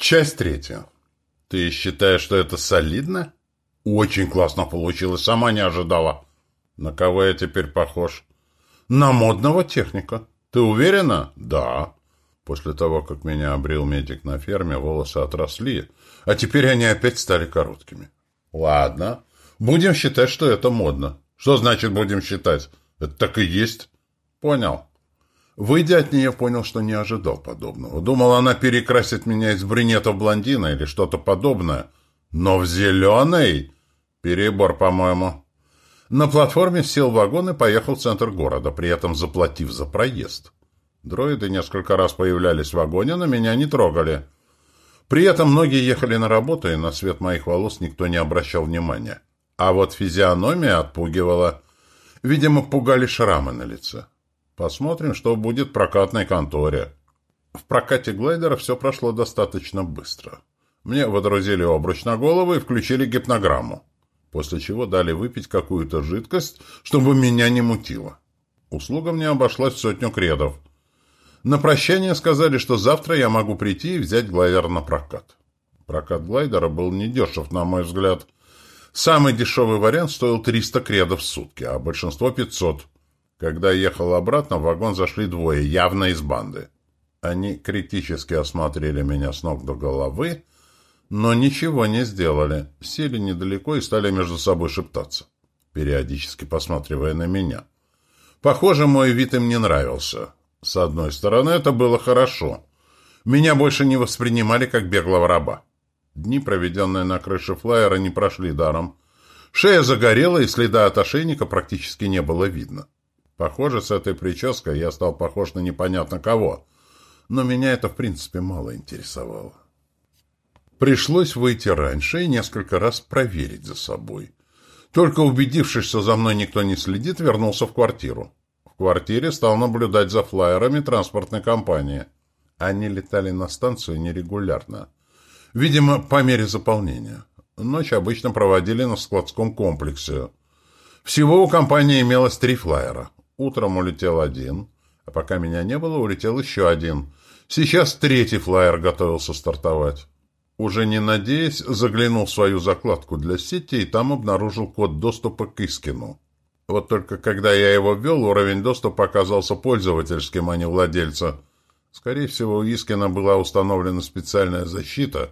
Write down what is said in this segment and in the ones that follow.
Часть третья. Ты считаешь, что это солидно? Очень классно получилось, сама не ожидала. На кого я теперь похож? На модного техника. Ты уверена? Да. После того, как меня обрел медик на ферме, волосы отросли, а теперь они опять стали короткими. Ладно. Будем считать, что это модно. Что значит будем считать? Это так и есть. Понял. Выйдя от нее, понял, что не ожидал подобного. Думал, она перекрасит меня из брюнета в блондина или что-то подобное. Но в зеленый? Перебор, по-моему. На платформе сел в вагон и поехал в центр города, при этом заплатив за проезд. Дроиды несколько раз появлялись в вагоне, но меня не трогали. При этом многие ехали на работу, и на цвет моих волос никто не обращал внимания. А вот физиономия отпугивала. Видимо, пугали шрамы на лице. Посмотрим, что будет в прокатной конторе. В прокате глайдера все прошло достаточно быстро. Мне водрузили обруч на голову и включили гипнограмму, после чего дали выпить какую-то жидкость, чтобы меня не мутило. Услуга мне обошлась в сотню кредов. На прощание сказали, что завтра я могу прийти и взять глайдер на прокат. Прокат глайдера был недешев, на мой взгляд. Самый дешевый вариант стоил 300 кредов в сутки, а большинство 500. Когда ехал обратно, в вагон зашли двое, явно из банды. Они критически осмотрели меня с ног до головы, но ничего не сделали. Сели недалеко и стали между собой шептаться, периодически посматривая на меня. Похоже, мой вид им не нравился. С одной стороны, это было хорошо. Меня больше не воспринимали как беглого раба. Дни, проведенные на крыше флайера, не прошли даром. Шея загорела, и следа от ошейника практически не было видно. Похоже, с этой прической я стал похож на непонятно кого. Но меня это, в принципе, мало интересовало. Пришлось выйти раньше и несколько раз проверить за собой. Только убедившись, что за мной никто не следит, вернулся в квартиру. В квартире стал наблюдать за флайерами транспортной компании. Они летали на станцию нерегулярно. Видимо, по мере заполнения. Ночь обычно проводили на складском комплексе. Всего у компании имелось три флайера. Утром улетел один, а пока меня не было, улетел еще один. Сейчас третий флайер готовился стартовать. Уже не надеясь, заглянул в свою закладку для сети и там обнаружил код доступа к Искину. Вот только когда я его ввел, уровень доступа оказался пользовательским, а не владельца. Скорее всего, у Искина была установлена специальная защита,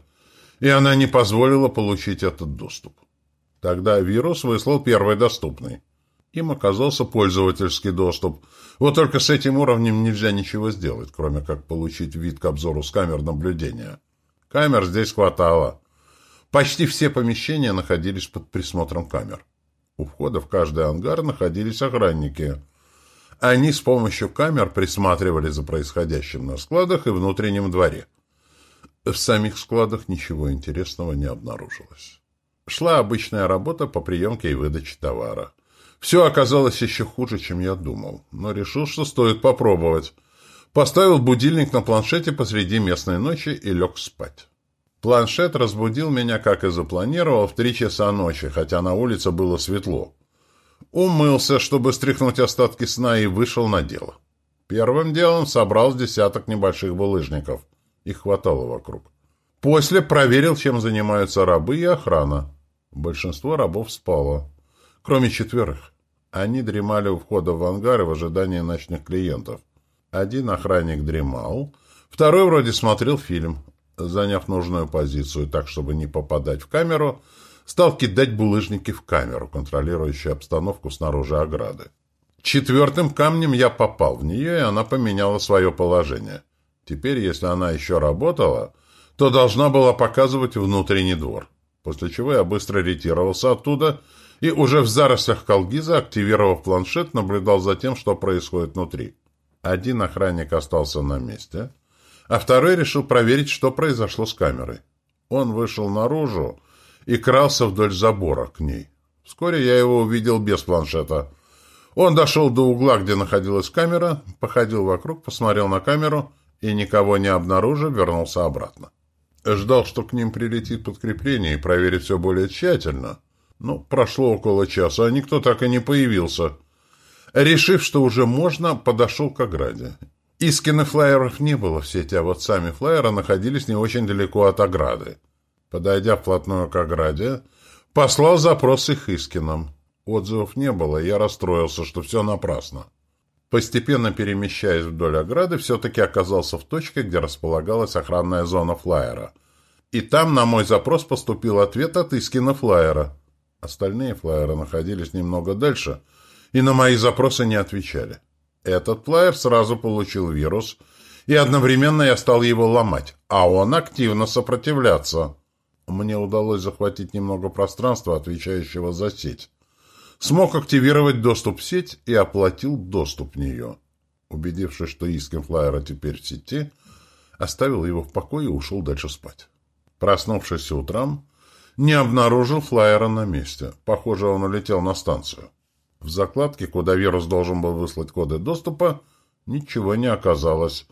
и она не позволила получить этот доступ. Тогда вирус выслал первый доступный. Им оказался пользовательский доступ. Вот только с этим уровнем нельзя ничего сделать, кроме как получить вид к обзору с камер наблюдения. Камер здесь хватало. Почти все помещения находились под присмотром камер. У входа в каждый ангар находились охранники. Они с помощью камер присматривали за происходящим на складах и внутреннем дворе. В самих складах ничего интересного не обнаружилось. Шла обычная работа по приемке и выдаче товара. Все оказалось еще хуже, чем я думал, но решил, что стоит попробовать. Поставил будильник на планшете посреди местной ночи и лег спать. Планшет разбудил меня, как и запланировал, в три часа ночи, хотя на улице было светло. Умылся, чтобы стряхнуть остатки сна, и вышел на дело. Первым делом собрал с десяток небольших булыжников. Их хватало вокруг. После проверил, чем занимаются рабы и охрана. Большинство рабов спало кроме четверых. Они дремали у входа в ангары в ожидании ночных клиентов. Один охранник дремал, второй вроде смотрел фильм. Заняв нужную позицию так, чтобы не попадать в камеру, стал кидать булыжники в камеру, контролирующую обстановку снаружи ограды. Четвертым камнем я попал в нее, и она поменяла свое положение. Теперь, если она еще работала, то должна была показывать внутренний двор, после чего я быстро ретировался оттуда и уже в зарослях Колгиза, активировав планшет, наблюдал за тем, что происходит внутри. Один охранник остался на месте, а второй решил проверить, что произошло с камерой. Он вышел наружу и крался вдоль забора к ней. Вскоре я его увидел без планшета. Он дошел до угла, где находилась камера, походил вокруг, посмотрел на камеру и, никого не обнаружив, вернулся обратно. Ждал, что к ним прилетит подкрепление и проверит все более тщательно. Ну, прошло около часа, а никто так и не появился. Решив, что уже можно, подошел к ограде. Искины флайеров не было в сети, а вот сами флайеры находились не очень далеко от ограды. Подойдя вплотную к ограде, послал запрос их Искинам. Отзывов не было, я расстроился, что все напрасно. Постепенно перемещаясь вдоль ограды, все-таки оказался в точке, где располагалась охранная зона флайера. И там на мой запрос поступил ответ от Искина флайера. Остальные флайеры находились немного дальше и на мои запросы не отвечали. Этот флайер сразу получил вирус, и одновременно я стал его ломать, а он активно сопротивляться. Мне удалось захватить немного пространства, отвечающего за сеть смог активировать доступ в сеть и оплатил доступ в нее. Убедившись, что Искин Флайера теперь в сети, оставил его в покое и ушел дальше спать. Проснувшись утром, не обнаружил Флайера на месте. Похоже, он улетел на станцию. В закладке, куда вирус должен был выслать коды доступа, ничего не оказалось.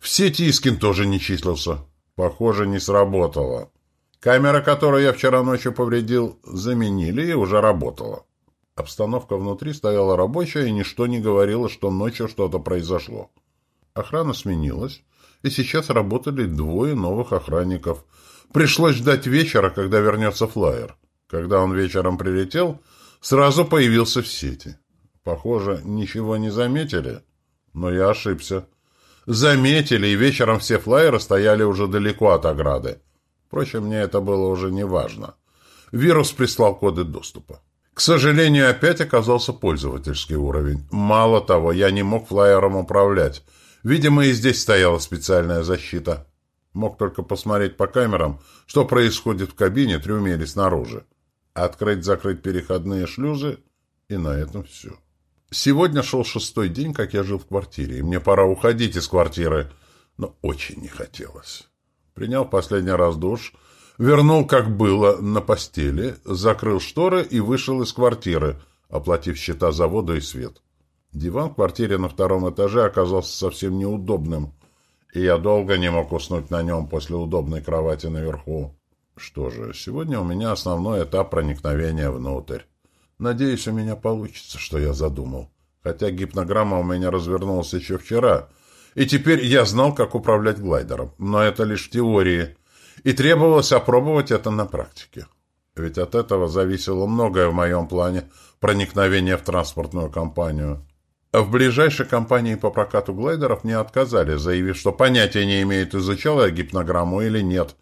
В сети Искин тоже не числился. Похоже, не сработало. Камера, которую я вчера ночью повредил, заменили и уже работала. Обстановка внутри стояла рабочая, и ничто не говорило, что ночью что-то произошло. Охрана сменилась, и сейчас работали двое новых охранников. Пришлось ждать вечера, когда вернется флайер. Когда он вечером прилетел, сразу появился в сети. Похоже, ничего не заметили, но я ошибся. Заметили, и вечером все флайеры стояли уже далеко от ограды. Впрочем, мне это было уже не важно. Вирус прислал коды доступа. К сожалению, опять оказался пользовательский уровень. Мало того, я не мог флайером управлять. Видимо, и здесь стояла специальная защита. Мог только посмотреть по камерам, что происходит в кабине, трюме или снаружи. Открыть-закрыть переходные шлюзы, и на этом все. Сегодня шел шестой день, как я жил в квартире, и мне пора уходить из квартиры, но очень не хотелось. Принял последний раз душ, вернул, как было, на постели, закрыл шторы и вышел из квартиры, оплатив счета за воду и свет. Диван в квартире на втором этаже оказался совсем неудобным, и я долго не мог уснуть на нем после удобной кровати наверху. Что же, сегодня у меня основной этап проникновения внутрь. Надеюсь, у меня получится, что я задумал. Хотя гипнограмма у меня развернулась еще вчера, и теперь я знал, как управлять глайдером. Но это лишь теории — и требовалось опробовать это на практике. Ведь от этого зависело многое в моем плане проникновения в транспортную компанию. В ближайшей компании по прокату глайдеров мне отказали, заявив, что понятия не имеют, изучал я гипнограмму или нет,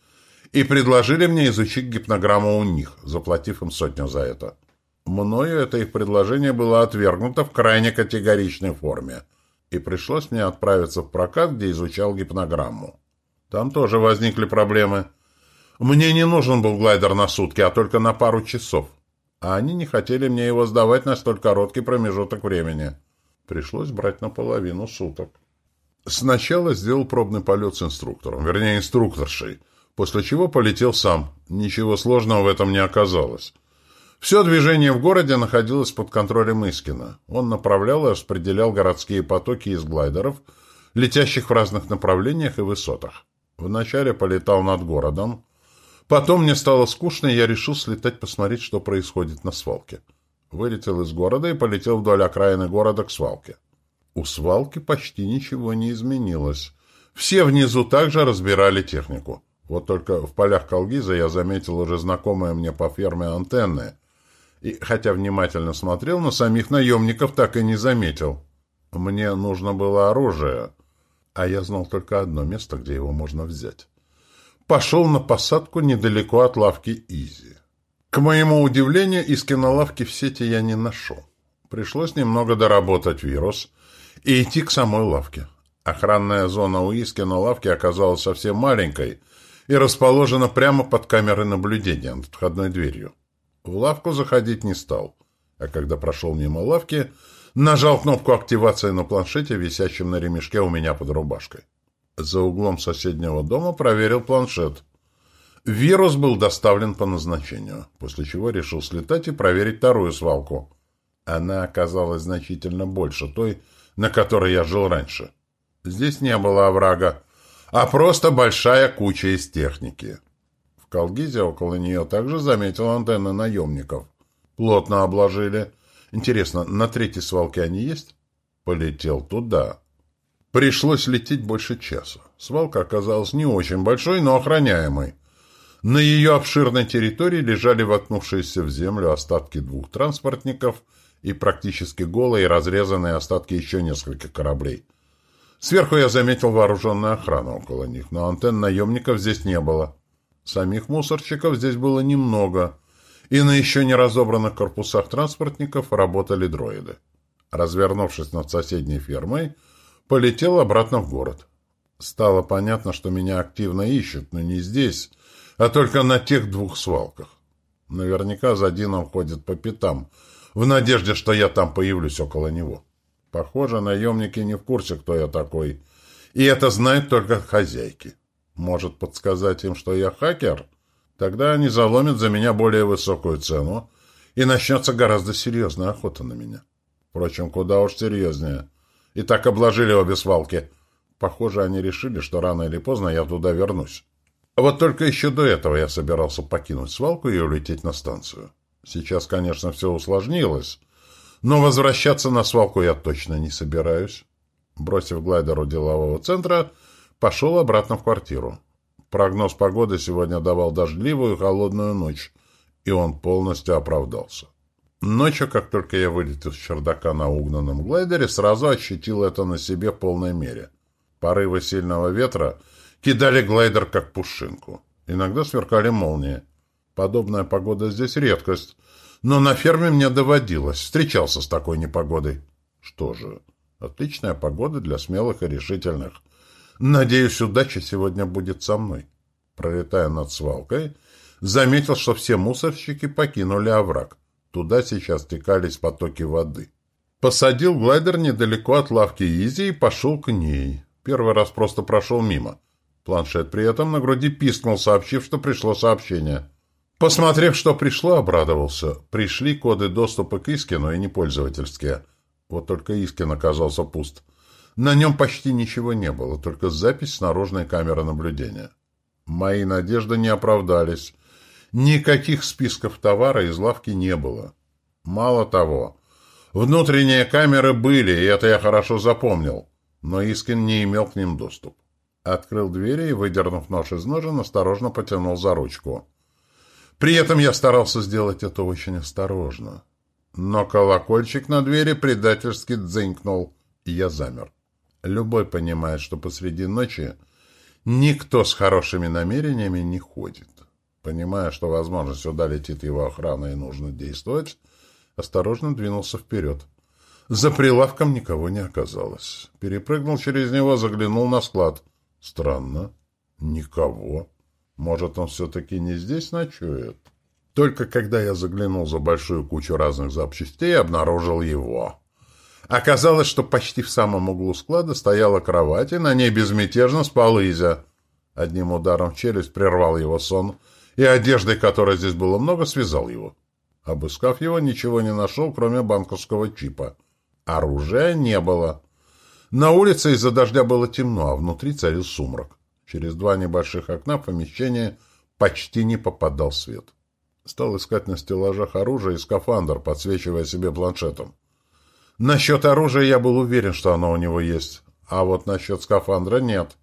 и предложили мне изучить гипнограмму у них, заплатив им сотню за это. Мною это их предложение было отвергнуто в крайне категоричной форме, и пришлось мне отправиться в прокат, где изучал гипнограмму. Там тоже возникли проблемы. Мне не нужен был глайдер на сутки, а только на пару часов. А они не хотели мне его сдавать на столь короткий промежуток времени. Пришлось брать на половину суток. Сначала сделал пробный полет с инструктором, вернее, инструкторшей, после чего полетел сам. Ничего сложного в этом не оказалось. Все движение в городе находилось под контролем Искина. Он направлял и распределял городские потоки из глайдеров, летящих в разных направлениях и высотах. Вначале полетал над городом. Потом мне стало скучно, и я решил слетать посмотреть, что происходит на свалке. Вылетел из города и полетел вдоль окраины города к свалке. У свалки почти ничего не изменилось. Все внизу также разбирали технику. Вот только в полях Калгиза я заметил уже знакомые мне по ферме антенны. И, хотя внимательно смотрел, на самих наемников так и не заметил. Мне нужно было оружие а я знал только одно место, где его можно взять. Пошел на посадку недалеко от лавки Изи. К моему удивлению, из кинолавки в сети я не нашел. Пришлось немного доработать вирус и идти к самой лавке. Охранная зона у Искина лавки оказалась совсем маленькой и расположена прямо под камерой наблюдения над входной дверью. В лавку заходить не стал, а когда прошел мимо лавки, Нажал кнопку активации на планшете, висящем на ремешке у меня под рубашкой. За углом соседнего дома проверил планшет. Вирус был доставлен по назначению, после чего решил слетать и проверить вторую свалку. Она оказалась значительно больше той, на которой я жил раньше. Здесь не было оврага, а просто большая куча из техники. В Колгизе около нее также заметил антенны наемников. Плотно обложили, Интересно, на третьей свалке они есть? Полетел туда. Пришлось лететь больше часа. Свалка оказалась не очень большой, но охраняемой. На ее обширной территории лежали воткнувшиеся в землю остатки двух транспортников и практически голые и разрезанные остатки еще нескольких кораблей. Сверху я заметил вооруженную охрану около них, но антенн наемников здесь не было. Самих мусорщиков здесь было немного, и на еще не разобранных корпусах транспортников работали дроиды. Развернувшись над соседней фермой, полетел обратно в город. Стало понятно, что меня активно ищут, но не здесь, а только на тех двух свалках. Наверняка за Дином ходит по пятам, в надежде, что я там появлюсь около него. Похоже, наемники не в курсе, кто я такой, и это знают только хозяйки. Может подсказать им, что я хакер? Тогда они заломят за меня более высокую цену, и начнется гораздо серьезная охота на меня. Впрочем, куда уж серьезнее. И так обложили обе свалки. Похоже, они решили, что рано или поздно я туда вернусь. А вот только еще до этого я собирался покинуть свалку и улететь на станцию. Сейчас, конечно, все усложнилось, но возвращаться на свалку я точно не собираюсь. Бросив глайдер у делового центра, пошел обратно в квартиру. Прогноз погоды сегодня давал дождливую холодную ночь, и он полностью оправдался. Ночью, как только я вылетел с чердака на угнанном глайдере, сразу ощутил это на себе в полной мере. Порывы сильного ветра кидали глайдер как пушинку. Иногда сверкали молнии. Подобная погода здесь редкость, но на ферме мне доводилось, встречался с такой непогодой. Что же, отличная погода для смелых и решительных. Надеюсь, удача сегодня будет со мной. Пролетая над свалкой, заметил, что все мусорщики покинули овраг. Туда сейчас стекались потоки воды. Посадил глайдер недалеко от лавки Изи и пошел к ней. Первый раз просто прошел мимо. Планшет при этом на груди пискнул, сообщив, что пришло сообщение. Посмотрев, что пришло, обрадовался. Пришли коды доступа к Искину и не пользовательские. Вот только Искин оказался пуст. На нем почти ничего не было, только запись с наружной камеры наблюдения. Мои надежды не оправдались. Никаких списков товара из лавки не было. Мало того, внутренние камеры были, и это я хорошо запомнил, но Искин не имел к ним доступ. Открыл двери и, выдернув нож из ножен, осторожно потянул за ручку. При этом я старался сделать это очень осторожно. Но колокольчик на двери предательски дзынькнул, и я замер. Любой понимает, что посреди ночи никто с хорошими намерениями не ходит. Понимая, что, возможно, сюда летит его охрана и нужно действовать, осторожно двинулся вперед. За прилавком никого не оказалось. Перепрыгнул через него, заглянул на склад. Странно. Никого. Может, он все-таки не здесь ночует? Только когда я заглянул за большую кучу разных запчастей, обнаружил его. Оказалось, что почти в самом углу склада стояла кровать, и на ней безмятежно спал Изя. Одним ударом в челюсть прервал его сон — и одеждой, которой здесь было много, связал его. Обыскав его, ничего не нашел, кроме банковского чипа. Оружия не было. На улице из-за дождя было темно, а внутри царил сумрак. Через два небольших окна в помещение почти не попадал свет. Стал искать на стеллажах оружие и скафандр, подсвечивая себе планшетом. Насчет оружия я был уверен, что оно у него есть, а вот насчет скафандра нет.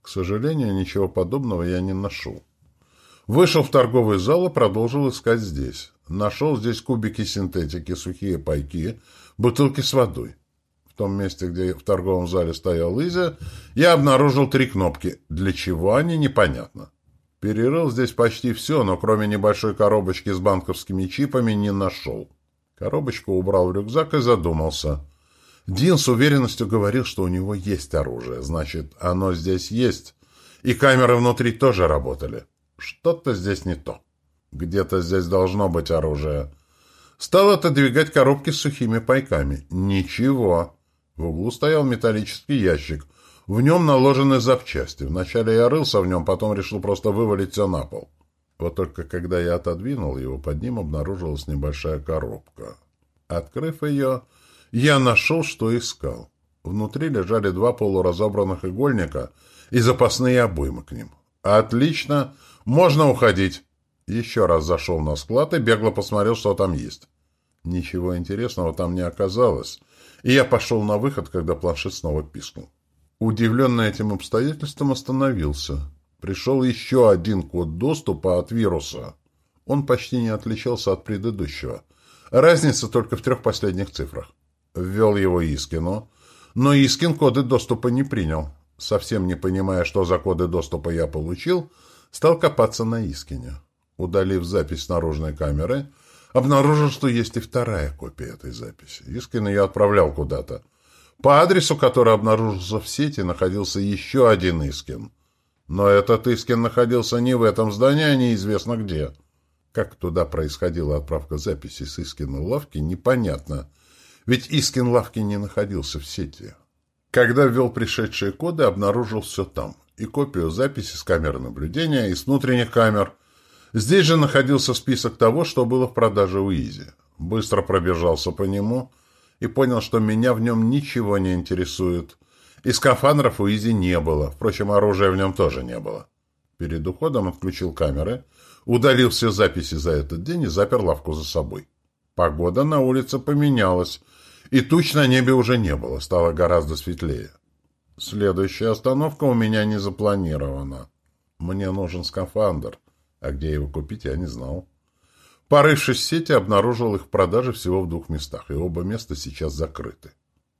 К сожалению, ничего подобного я не нашел. Вышел в торговый зал и продолжил искать здесь. Нашел здесь кубики синтетики, сухие пайки, бутылки с водой. В том месте, где в торговом зале стоял Изя, я обнаружил три кнопки. Для чего они, непонятно. Перерыл здесь почти все, но кроме небольшой коробочки с банковскими чипами не нашел. Коробочку убрал в рюкзак и задумался. Дин с уверенностью говорил, что у него есть оружие. Значит, оно здесь есть. И камеры внутри тоже работали. Что-то здесь не то. Где-то здесь должно быть оружие. Стал отодвигать коробки с сухими пайками. Ничего. В углу стоял металлический ящик. В нем наложены запчасти. Вначале я рылся в нем, потом решил просто вывалить все на пол. Вот только когда я отодвинул его, под ним обнаружилась небольшая коробка. Открыв ее, я нашел, что искал. Внутри лежали два полуразобранных игольника и запасные обоймы к ним. Отлично! «Можно уходить!» Еще раз зашел на склад и бегло посмотрел, что там есть. Ничего интересного там не оказалось, и я пошел на выход, когда планшет снова пискнул. Удивленный этим обстоятельством остановился. Пришел еще один код доступа от вируса. Он почти не отличался от предыдущего. Разница только в трех последних цифрах. Ввел его Искину, но Искин коды доступа не принял. Совсем не понимая, что за коды доступа я получил, стал копаться на Искине. Удалив запись наружной камеры, обнаружил, что есть и вторая копия этой записи. Искина я отправлял куда-то. По адресу, который обнаружился в сети, находился еще один Искин. Но этот Искин находился не в этом здании, а неизвестно где. Как туда происходила отправка записи с Искина лавки, непонятно. Ведь Искин лавки не находился в сети. Когда ввел пришедшие коды, обнаружил все там. И копию записи с камеры наблюдения, и с внутренних камер. Здесь же находился список того, что было в продаже у Изи. Быстро пробежался по нему и понял, что меня в нем ничего не интересует. И скафандров у Изи не было. Впрочем, оружия в нем тоже не было. Перед уходом отключил камеры, удалил все записи за этот день и запер лавку за собой. Погода на улице поменялась – и туч на небе уже не было, стало гораздо светлее. Следующая остановка у меня не запланирована. Мне нужен скафандр, а где его купить, я не знал. Порывшись в сети, обнаружил их в продаже всего в двух местах, и оба места сейчас закрыты.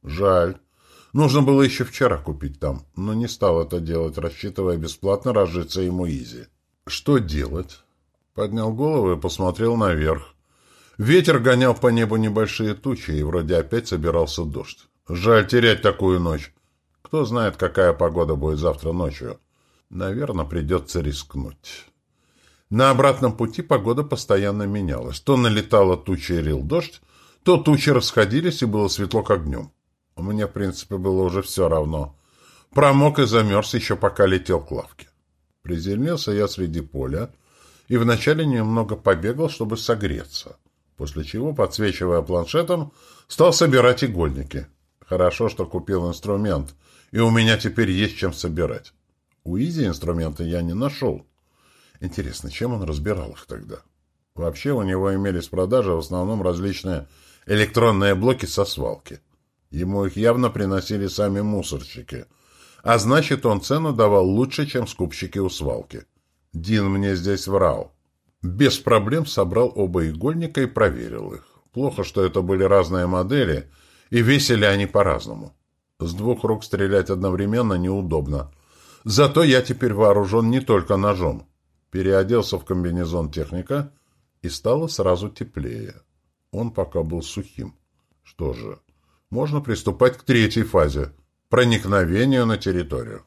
Жаль. Нужно было еще вчера купить там, но не стал это делать, рассчитывая бесплатно разжиться ему изи. Что делать? Поднял голову и посмотрел наверх. Ветер гонял по небу небольшие тучи, и вроде опять собирался дождь. Жаль терять такую ночь. Кто знает, какая погода будет завтра ночью. Наверное, придется рискнуть. На обратном пути погода постоянно менялась. То налетала туча и рил дождь, то тучи расходились, и было светло, как днем. Мне, в принципе, было уже все равно. Промок и замерз еще пока летел к лавке. Приземлился я среди поля и вначале немного побегал, чтобы согреться после чего, подсвечивая планшетом, стал собирать игольники. Хорошо, что купил инструмент, и у меня теперь есть чем собирать. У Изи инструмента я не нашел. Интересно, чем он разбирал их тогда? Вообще у него имелись в продаже в основном различные электронные блоки со свалки. Ему их явно приносили сами мусорщики. А значит, он цену давал лучше, чем скупщики у свалки. Дин мне здесь врал. Без проблем собрал оба игольника и проверил их. Плохо, что это были разные модели, и весили они по-разному. С двух рук стрелять одновременно неудобно. Зато я теперь вооружен не только ножом. Переоделся в комбинезон техника, и стало сразу теплее. Он пока был сухим. Что же, можно приступать к третьей фазе – проникновению на территорию.